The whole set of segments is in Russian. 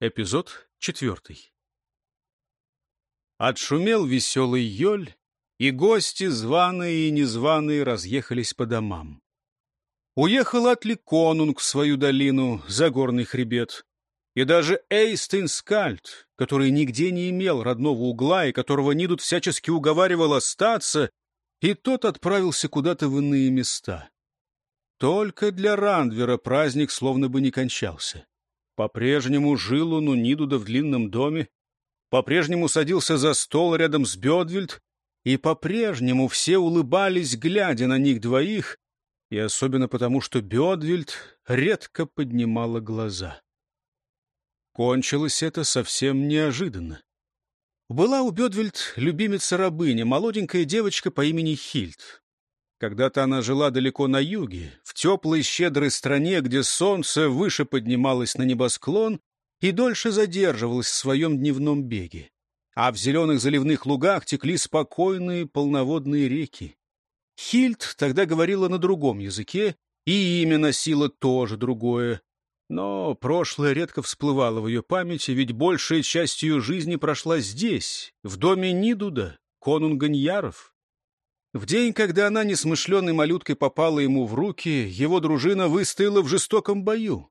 Эпизод четвертый. Отшумел веселый ёль, и гости, званые и незваные, разъехались по домам. Уехал Атли Конунг в свою долину, за горный хребет. И даже Эйстин Скальд, который нигде не имел родного угла и которого Нидут всячески уговаривал остаться, и тот отправился куда-то в иные места. Только для Рандвера праздник словно бы не кончался. По-прежнему жил он у Нидуда в длинном доме, по-прежнему садился за стол рядом с Бедвильд, и по-прежнему все улыбались, глядя на них двоих, и особенно потому, что Бедвильд редко поднимала глаза. Кончилось это совсем неожиданно. Была у Бедвильд любимица-рабыня, молоденькая девочка по имени Хильд. Когда-то она жила далеко на юге, в теплой щедрой стране, где солнце выше поднималось на небосклон и дольше задерживалось в своем дневном беге. А в зеленых заливных лугах текли спокойные полноводные реки. Хильд тогда говорила на другом языке, и имя носило тоже другое. Но прошлое редко всплывало в ее памяти, ведь большая часть ее жизни прошла здесь, в доме Нидуда, конунга Ньяров. В день, когда она несмышленной малюткой попала ему в руки, его дружина выстояла в жестоком бою.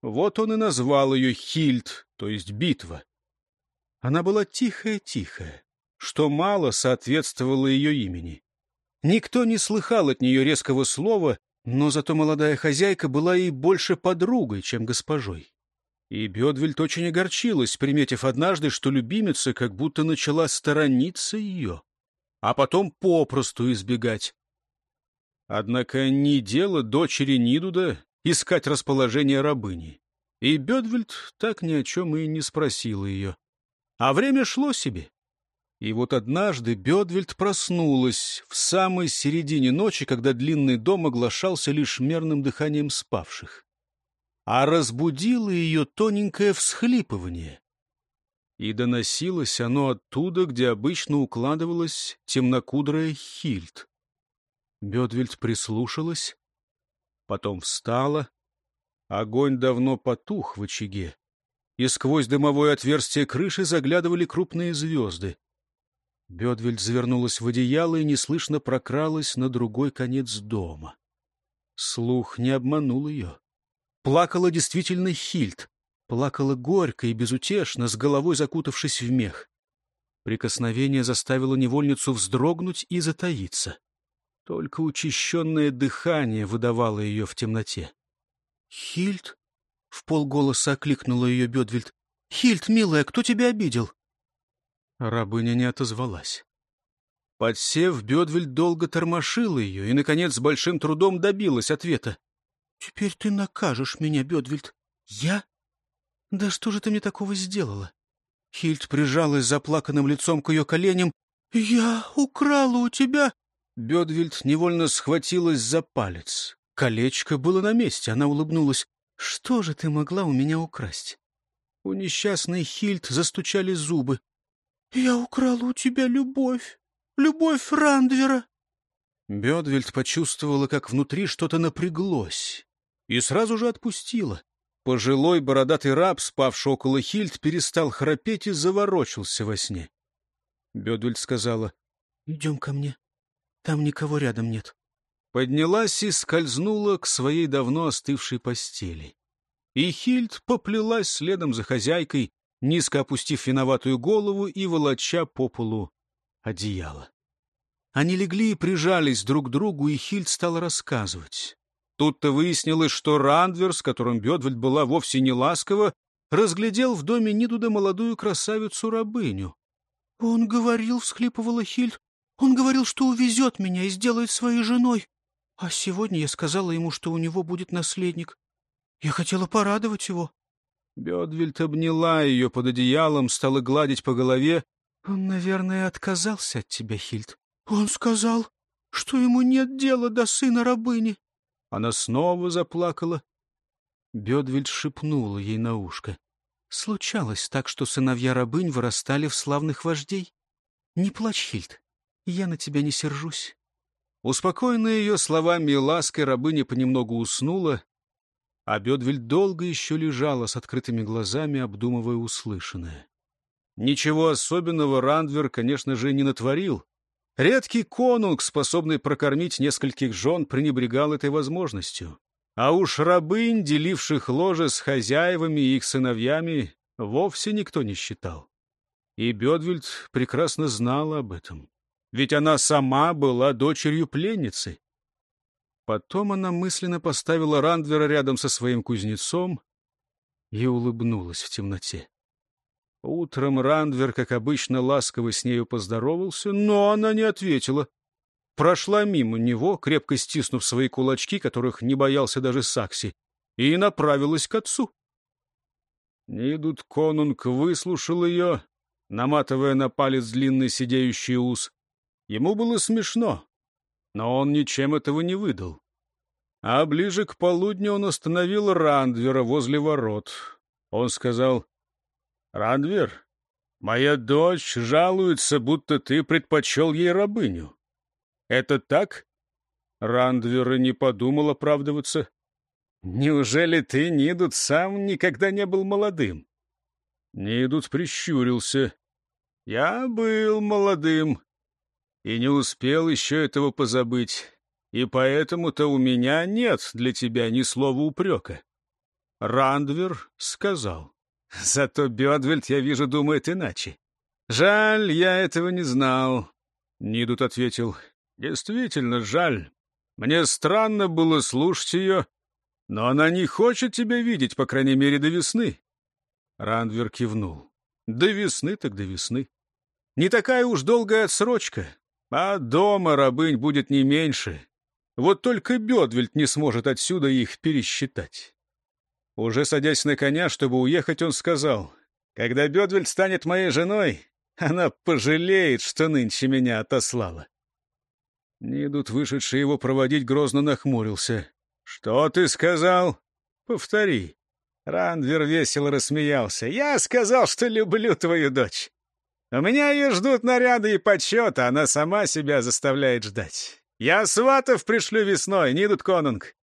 Вот он и назвал ее Хильд, то есть битва. Она была тихая-тихая, что мало соответствовало ее имени. Никто не слыхал от нее резкого слова, но зато молодая хозяйка была ей больше подругой, чем госпожой. И Бедвельд очень огорчилась, приметив однажды, что любимица как будто начала сторониться ее а потом попросту избегать. Однако не дело дочери Нидуда искать расположение рабыни. И Бедвельд так ни о чем и не спросила ее. А время шло себе. И вот однажды Бедвельд проснулась в самой середине ночи, когда длинный дом оглашался лишь мерным дыханием спавших. А разбудило ее тоненькое всхлипывание и доносилось оно оттуда, где обычно укладывалась темнокудрая Хильд. Бедвельд прислушалась, потом встала. Огонь давно потух в очаге, и сквозь дымовое отверстие крыши заглядывали крупные звезды. Бедвельд завернулась в одеяло и неслышно прокралась на другой конец дома. Слух не обманул ее. Плакала действительно Хильд плакала горько и безутешно, с головой закутавшись в мех. Прикосновение заставило невольницу вздрогнуть и затаиться. Только учащенное дыхание выдавало ее в темноте. «Хильд?» — в полголоса окликнула ее Бедвильд. «Хильд, милая, кто тебя обидел?» Рабыня не отозвалась. Подсев, Бедвильд долго тормошила ее и, наконец, с большим трудом добилась ответа. «Теперь ты накажешь меня, Бедвильд. Я? «Да что же ты мне такого сделала?» Хильд прижалась заплаканным лицом к ее коленям. «Я украла у тебя...» Бедвильд невольно схватилась за палец. Колечко было на месте, она улыбнулась. «Что же ты могла у меня украсть?» У несчастной Хильд застучали зубы. «Я украла у тебя любовь, любовь Рандвера!» Бедвильд почувствовала, как внутри что-то напряглось, и сразу же отпустила. Пожилой бородатый раб, спавший около Хильд, перестал храпеть и заворочился во сне. Бедвельд сказала, — Идем ко мне. Там никого рядом нет. Поднялась и скользнула к своей давно остывшей постели. И Хильд поплелась следом за хозяйкой, низко опустив виноватую голову и волоча по полу одеяло. Они легли и прижались друг к другу, и Хильд стала рассказывать. Тут-то выяснилось, что Рандвер, с которым Бедвальд была вовсе не ласкова, разглядел в доме Нидуда молодую красавицу-рабыню. — Он говорил, — всхлипывала Хильд, — он говорил, что увезет меня и сделает своей женой. А сегодня я сказала ему, что у него будет наследник. Я хотела порадовать его. Бедвельд обняла ее под одеялом, стала гладить по голове. — Он, наверное, отказался от тебя, Хильд. — Он сказал, что ему нет дела до сына рабыни. Она снова заплакала. Бедвельд шепнула ей на ушко. Случалось так, что сыновья рабынь вырастали в славных вождей. Не плачь, Хильд, я на тебя не сержусь. Успокоенная ее словами и лаской, рабыня понемногу уснула. А Бедвель долго еще лежала с открытыми глазами, обдумывая услышанное. Ничего особенного Рандвер, конечно же, не натворил. Редкий конунг, способный прокормить нескольких жен, пренебрегал этой возможностью. А уж рабынь, деливших ложе с хозяевами и их сыновьями, вовсе никто не считал. И Бедвельд прекрасно знала об этом. Ведь она сама была дочерью пленницы. Потом она мысленно поставила Рандвера рядом со своим кузнецом и улыбнулась в темноте. Утром Рандвер, как обычно, ласково с нею поздоровался, но она не ответила. Прошла мимо него, крепко стиснув свои кулачки, которых не боялся даже Сакси, и направилась к отцу. Нидут конунг выслушал ее, наматывая на палец длинный сидеющий ус. Ему было смешно, но он ничем этого не выдал. А ближе к полудню он остановил Рандвера возле ворот. Он сказал, Рандвер, моя дочь жалуется, будто ты предпочел ей рабыню. Это так? Рандвер не подумал оправдываться. Неужели ты, Нидут, сам никогда не был молодым? Нидут прищурился. Я был молодым и не успел еще этого позабыть, и поэтому-то у меня нет для тебя ни слова упрека. Рандвер сказал. Зато Бедвельд, я вижу, думает иначе. Жаль, я этого не знал. Нидут ответил. Действительно жаль. Мне странно было слушать ее, но она не хочет тебя видеть, по крайней мере, до весны. Рандвер кивнул. До весны так до весны. Не такая уж долгая отсрочка, а дома рабынь будет не меньше. Вот только Бедвельд не сможет отсюда их пересчитать. Уже садясь на коня, чтобы уехать, он сказал, «Когда Бедвельд станет моей женой, она пожалеет, что нынче меня отослала». Нидут, вышедший его проводить, грозно нахмурился. «Что ты сказал?» «Повтори». Рандвер весело рассмеялся. «Я сказал, что люблю твою дочь. У меня ее ждут наряды и почет, а она сама себя заставляет ждать. Я сватов пришлю весной, Нидут Конунг».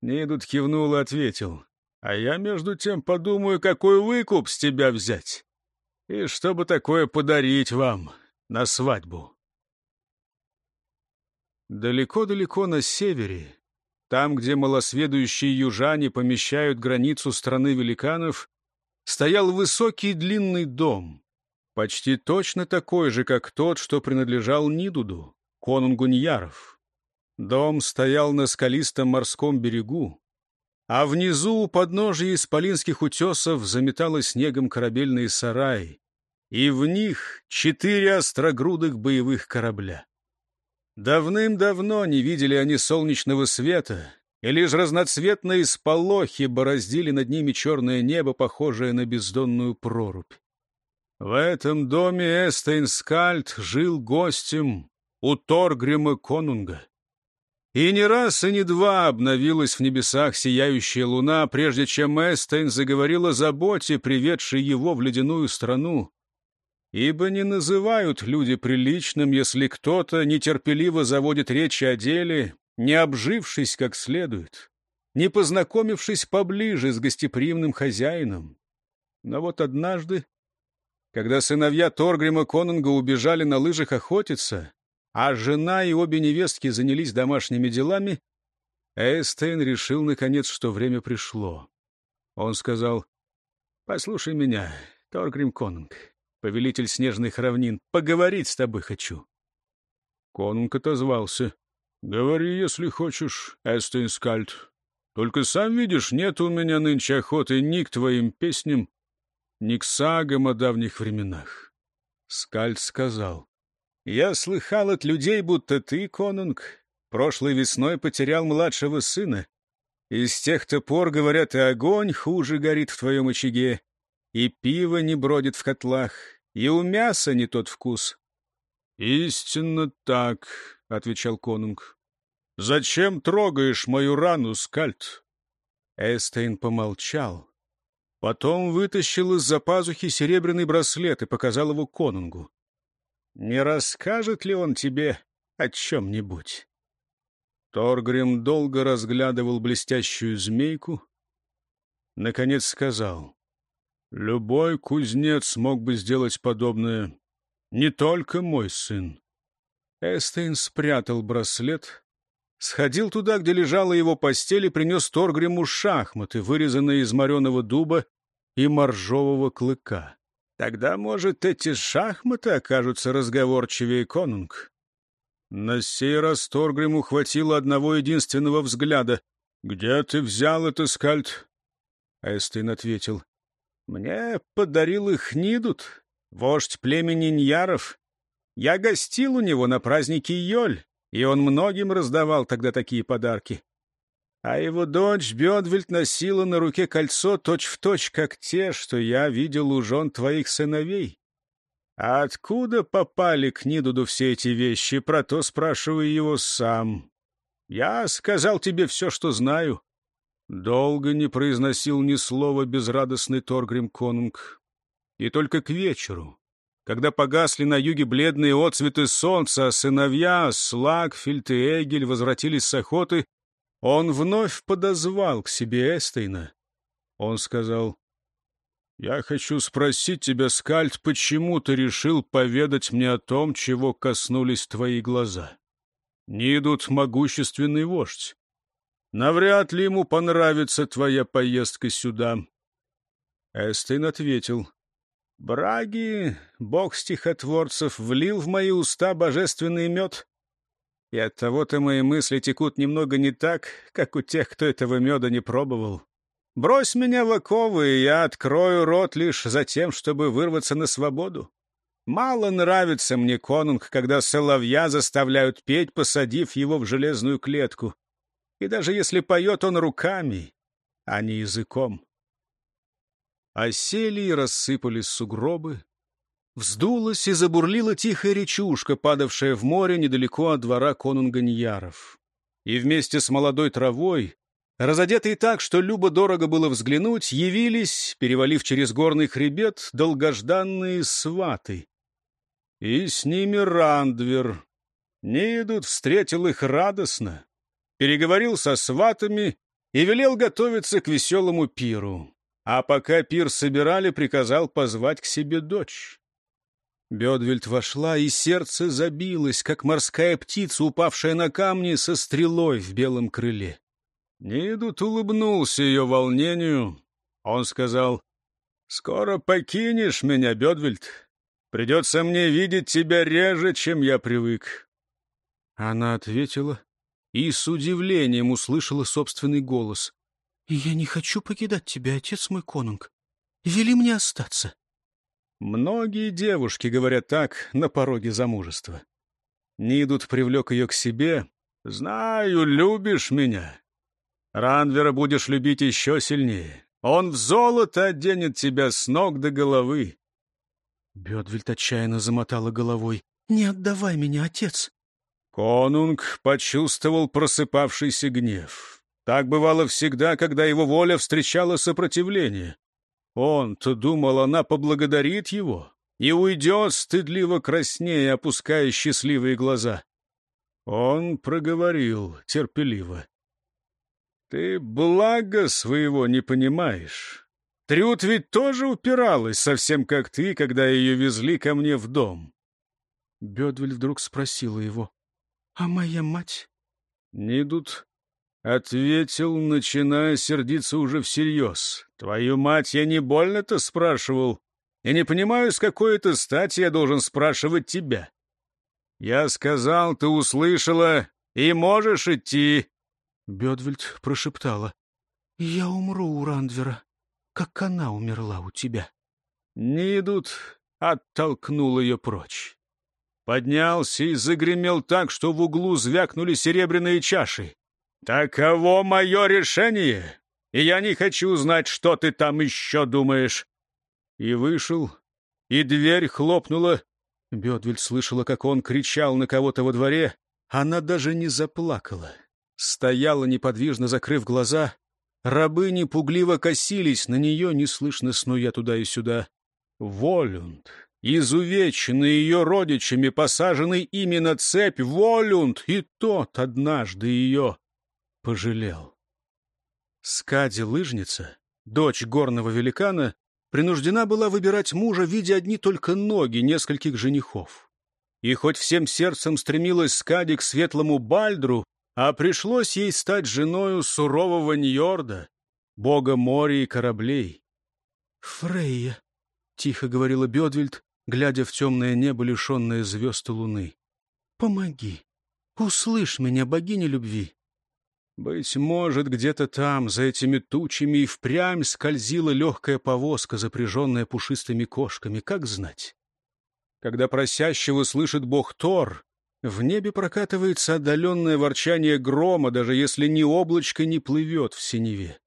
Нидут кивнул и ответил. А я, между тем, подумаю, какой выкуп с тебя взять. И чтобы такое подарить вам на свадьбу. Далеко-далеко на севере, там, где малосведущие южане помещают границу страны великанов, стоял высокий длинный дом, почти точно такой же, как тот, что принадлежал Нидуду, конунгу Ньяров. Дом стоял на скалистом морском берегу, а внизу у подножия исполинских утесов заметало снегом корабельные сараи, и в них четыре острогрудых боевых корабля. Давным-давно не видели они солнечного света, и лишь разноцветные сполохи бороздили над ними черное небо, похожее на бездонную прорубь. В этом доме Эстейнскальд жил гостем у Торгрима Конунга. И не раз, и не два обновилась в небесах сияющая луна, прежде чем Эстейн заговорил о заботе, приведшей его в ледяную страну. Ибо не называют люди приличным, если кто-то нетерпеливо заводит речи о деле, не обжившись как следует, не познакомившись поближе с гостеприимным хозяином. Но вот однажды, когда сыновья Торгрима Конунга убежали на лыжах охотиться, а жена и обе невестки занялись домашними делами, Эстейн решил, наконец, что время пришло. Он сказал, «Послушай меня, Торгрим Конунг, повелитель снежных равнин, поговорить с тобой хочу». Конунг отозвался, «Говори, если хочешь, Эстейн Скальд. Только сам видишь, нет у меня нынче охоты ни к твоим песням, ни к сагам о давних временах». Скальд сказал, я слыхал от людей, будто ты, конунг, прошлой весной потерял младшего сына. И с тех-то пор, говорят, и огонь хуже горит в твоем очаге, и пиво не бродит в котлах, и у мяса не тот вкус. — Истинно так, — отвечал конунг. — Зачем трогаешь мою рану, скальд? Эстейн помолчал. Потом вытащил из-за пазухи серебряный браслет и показал его конунгу. Не расскажет ли он тебе о чем-нибудь? Торгрим долго разглядывал блестящую змейку, Наконец сказал, «Любой кузнец мог бы сделать подобное, не только мой сын». Эстейн спрятал браслет, сходил туда, где лежала его постель, и принес Торгриму шахматы, вырезанные из мореного дуба и моржового клыка. Тогда, может, эти шахматы окажутся разговорчивее конунг. На сей раз Торгриму хватило одного единственного взгляда. «Где ты взял это, скальд?» Эстейн ответил. «Мне подарил их Нидут, вождь племени Ньяров. Я гостил у него на празднике Йоль, и он многим раздавал тогда такие подарки. А его дочь Бедвельд носила на руке кольцо точь-в-точь, точь, как те, что я видел у жен твоих сыновей. А откуда попали к Нидуду все эти вещи, про то спрашиваю его сам. Я сказал тебе все, что знаю. Долго не произносил ни слова безрадостный Торгрим Конунг. И только к вечеру, когда погасли на юге бледные отцветы солнца, а сыновья Слагфильд и Эгель возвратились с охоты, он вновь подозвал к себе Эстейна. Он сказал, «Я хочу спросить тебя, Скальд, почему ты решил поведать мне о том, чего коснулись твои глаза? Не идут могущественный вождь. Навряд ли ему понравится твоя поездка сюда». Эстейн ответил, «Браги, бог стихотворцев, влил в мои уста божественный мед. И оттого-то мои мысли текут немного не так, как у тех, кто этого меда не пробовал. Брось меня в оковы, и я открою рот лишь за тем, чтобы вырваться на свободу. Мало нравится мне конунг, когда соловья заставляют петь, посадив его в железную клетку. И даже если поет он руками, а не языком. Осели и рассыпались сугробы, Вздулась и забурлила тихая речушка, падавшая в море недалеко от двора конунга Ньяров. И вместе с молодой травой, разодетые так, что любо-дорого было взглянуть, явились, перевалив через горный хребет, долгожданные сваты. И с ними Рандвер. Нейдут встретил их радостно, переговорил со сватами и велел готовиться к веселому пиру. А пока пир собирали, приказал позвать к себе дочь. Бедвельд вошла, и сердце забилось, как морская птица, упавшая на камни со стрелой в белом крыле. Нидут улыбнулся ее волнению. Он сказал, «Скоро покинешь меня, Бедвельд. Придется мне видеть тебя реже, чем я привык». Она ответила и с удивлением услышала собственный голос. «Я не хочу покидать тебя, отец мой конунг. Вели мне остаться». Многие девушки говорят так на пороге замужества. Нидут привлек ее к себе. «Знаю, любишь меня. Ранвера будешь любить еще сильнее. Он в золото оденет тебя с ног до головы». Бедвельд отчаянно замотала головой. «Не отдавай меня, отец!» Конунг почувствовал просыпавшийся гнев. Так бывало всегда, когда его воля встречала сопротивление. Он-то думал, она поблагодарит его и уйдет, стыдливо краснея, опуская счастливые глаза. Он проговорил терпеливо. — Ты благо своего не понимаешь. Трют ведь тоже упиралась, совсем как ты, когда ее везли ко мне в дом. Бедвель вдруг спросила его. — А моя мать? — Нидут Ответил, начиная сердиться уже всерьез. «Твою мать я не больно-то спрашивал. Я не понимаю, с какой это стати я должен спрашивать тебя. Я сказал, ты услышала, и можешь идти». Бедвельд прошептала. «Я умру у Рандвера, как она умерла у тебя». «Не идут», — оттолкнул ее прочь. Поднялся и загремел так, что в углу звякнули серебряные чаши. «Таково мое решение, и я не хочу знать, что ты там еще думаешь». И вышел, и дверь хлопнула. Бедвель слышала, как он кричал на кого-то во дворе. Она даже не заплакала. Стояла неподвижно, закрыв глаза. Рабыни пугливо косились на нее, неслышно снуя туда и сюда. Волюнд, изувеченный ее родичами, посаженный ими на цепь, Волюнд, и тот однажды ее пожалел. Скади лыжница дочь горного великана, принуждена была выбирать мужа, видя одни только ноги нескольких женихов. И хоть всем сердцем стремилась Скади к светлому Бальдру, а пришлось ей стать женою сурового Ньорда, бога моря и кораблей. «Фрейя», — тихо говорила Бедвельд, глядя в темное небо, лишенное звезд и луны, — «помоги, услышь меня, богиня любви». Быть может, где-то там, за этими тучами, и впрямь скользила легкая повозка, запряженная пушистыми кошками, как знать. Когда просящего слышит бог Тор, в небе прокатывается отдаленное ворчание грома, даже если ни облачко не плывет в синеве.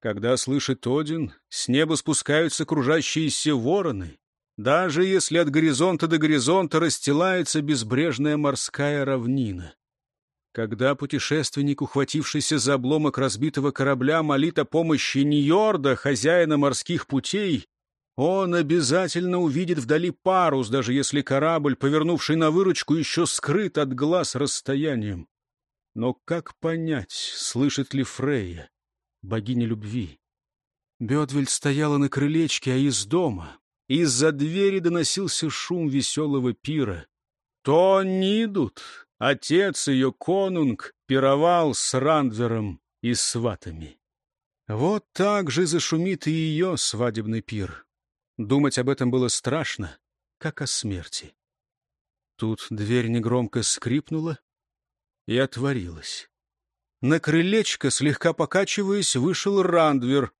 Когда слышит Один, с неба спускаются кружащиеся вороны, даже если от горизонта до горизонта расстилается безбрежная морская равнина. Когда путешественник, ухватившийся за обломок разбитого корабля, молит о помощи Ньорда, хозяина морских путей, он обязательно увидит вдали парус, даже если корабль, повернувший на выручку, еще скрыт от глаз расстоянием. Но как понять, слышит ли Фрейя, богиня любви? Бедвель стояла на крылечке, а из дома, из-за двери доносился шум веселого пира. То Нидут, Отец ее, конунг, пировал с Рандвером и сватами. Вот так же зашумит и ее свадебный пир. Думать об этом было страшно, как о смерти. Тут дверь негромко скрипнула и отворилась. На крылечко, слегка покачиваясь, вышел Рандвер.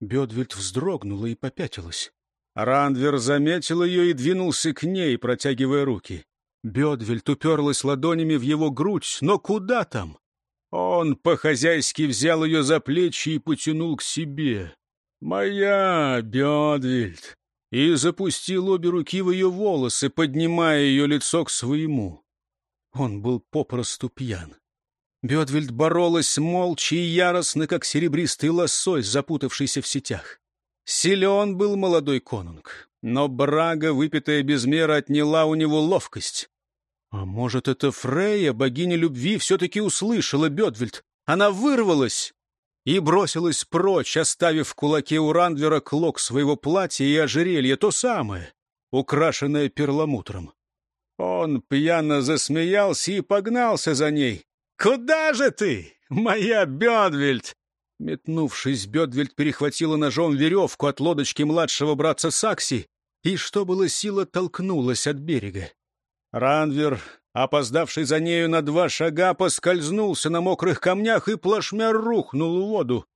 Бедвельд вздрогнула и попятилась. Рандвер заметил ее и двинулся к ней, протягивая руки. Бедвельт уперлась ладонями в его грудь, но куда там? Он по-хозяйски взял ее за плечи и потянул к себе. «Моя, Бедвельт!» И запустил обе руки в ее волосы, поднимая ее лицо к своему. Он был попросту пьян. Бедвельд боролась молча и яростно, как серебристый лосось, запутавшийся в сетях. Силен был молодой конунг, но брага, выпитая без меры, отняла у него ловкость. А может, это Фрея, богиня любви, все-таки услышала Бедвельд? Она вырвалась и бросилась прочь, оставив в кулаке у Рандвера клок своего платья и ожерелье, то самое, украшенное перламутром. Он пьяно засмеялся и погнался за ней. «Куда же ты, моя Бедвельд?» Метнувшись, Бедвельд перехватила ножом веревку от лодочки младшего братца Сакси и, что было сила, толкнулась от берега. Ранвер, опоздавший за нею на два шага, поскользнулся на мокрых камнях и плашмя рухнул в воду.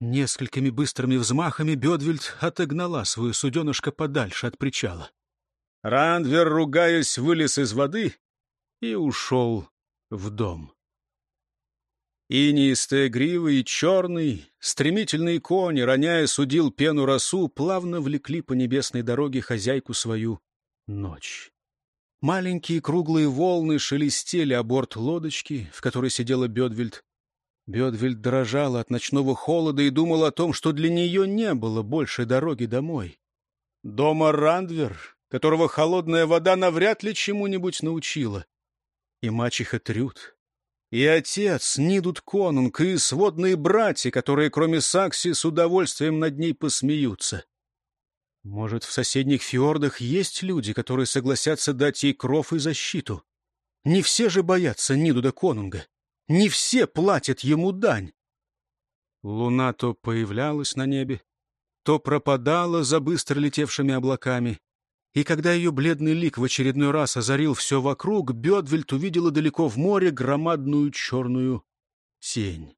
Несколькими быстрыми взмахами Бедвельд отогнала свою суденышко подальше от причала. Рандвер, ругаясь, вылез из воды и ушел в дом. Инистые гривы и черный, стремительные кони, роняя судил пену росу, плавно влекли по небесной дороге хозяйку свою ночь. Маленькие круглые волны шелестели о борт лодочки, в которой сидела Бедвельд. Бедвельд дрожала от ночного холода и думала о том, что для нее не было больше дороги домой. Дома Рандвер, которого холодная вода навряд ли чему-нибудь научила. И мачеха Трюд, и отец Нидут Конунг, и сводные братья, которые, кроме Сакси, с удовольствием над ней посмеются. Может, в соседних фьордах есть люди, которые согласятся дать ей кров и защиту? Не все же боятся Нидуда Конунга. Не все платят ему дань. Луна то появлялась на небе, то пропадала за быстро летевшими облаками. И когда ее бледный лик в очередной раз озарил все вокруг, Бедвельт увидела далеко в море громадную черную тень.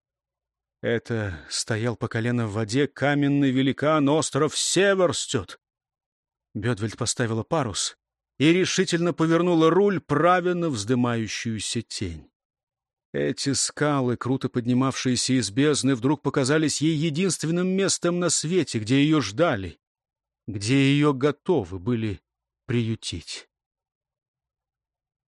Это стоял по колено в воде каменный великан остров Северстет. Бедвельд поставила парус и решительно повернула руль правильно вздымающуюся тень. Эти скалы, круто поднимавшиеся из бездны, вдруг показались ей единственным местом на свете, где ее ждали, где ее готовы были приютить.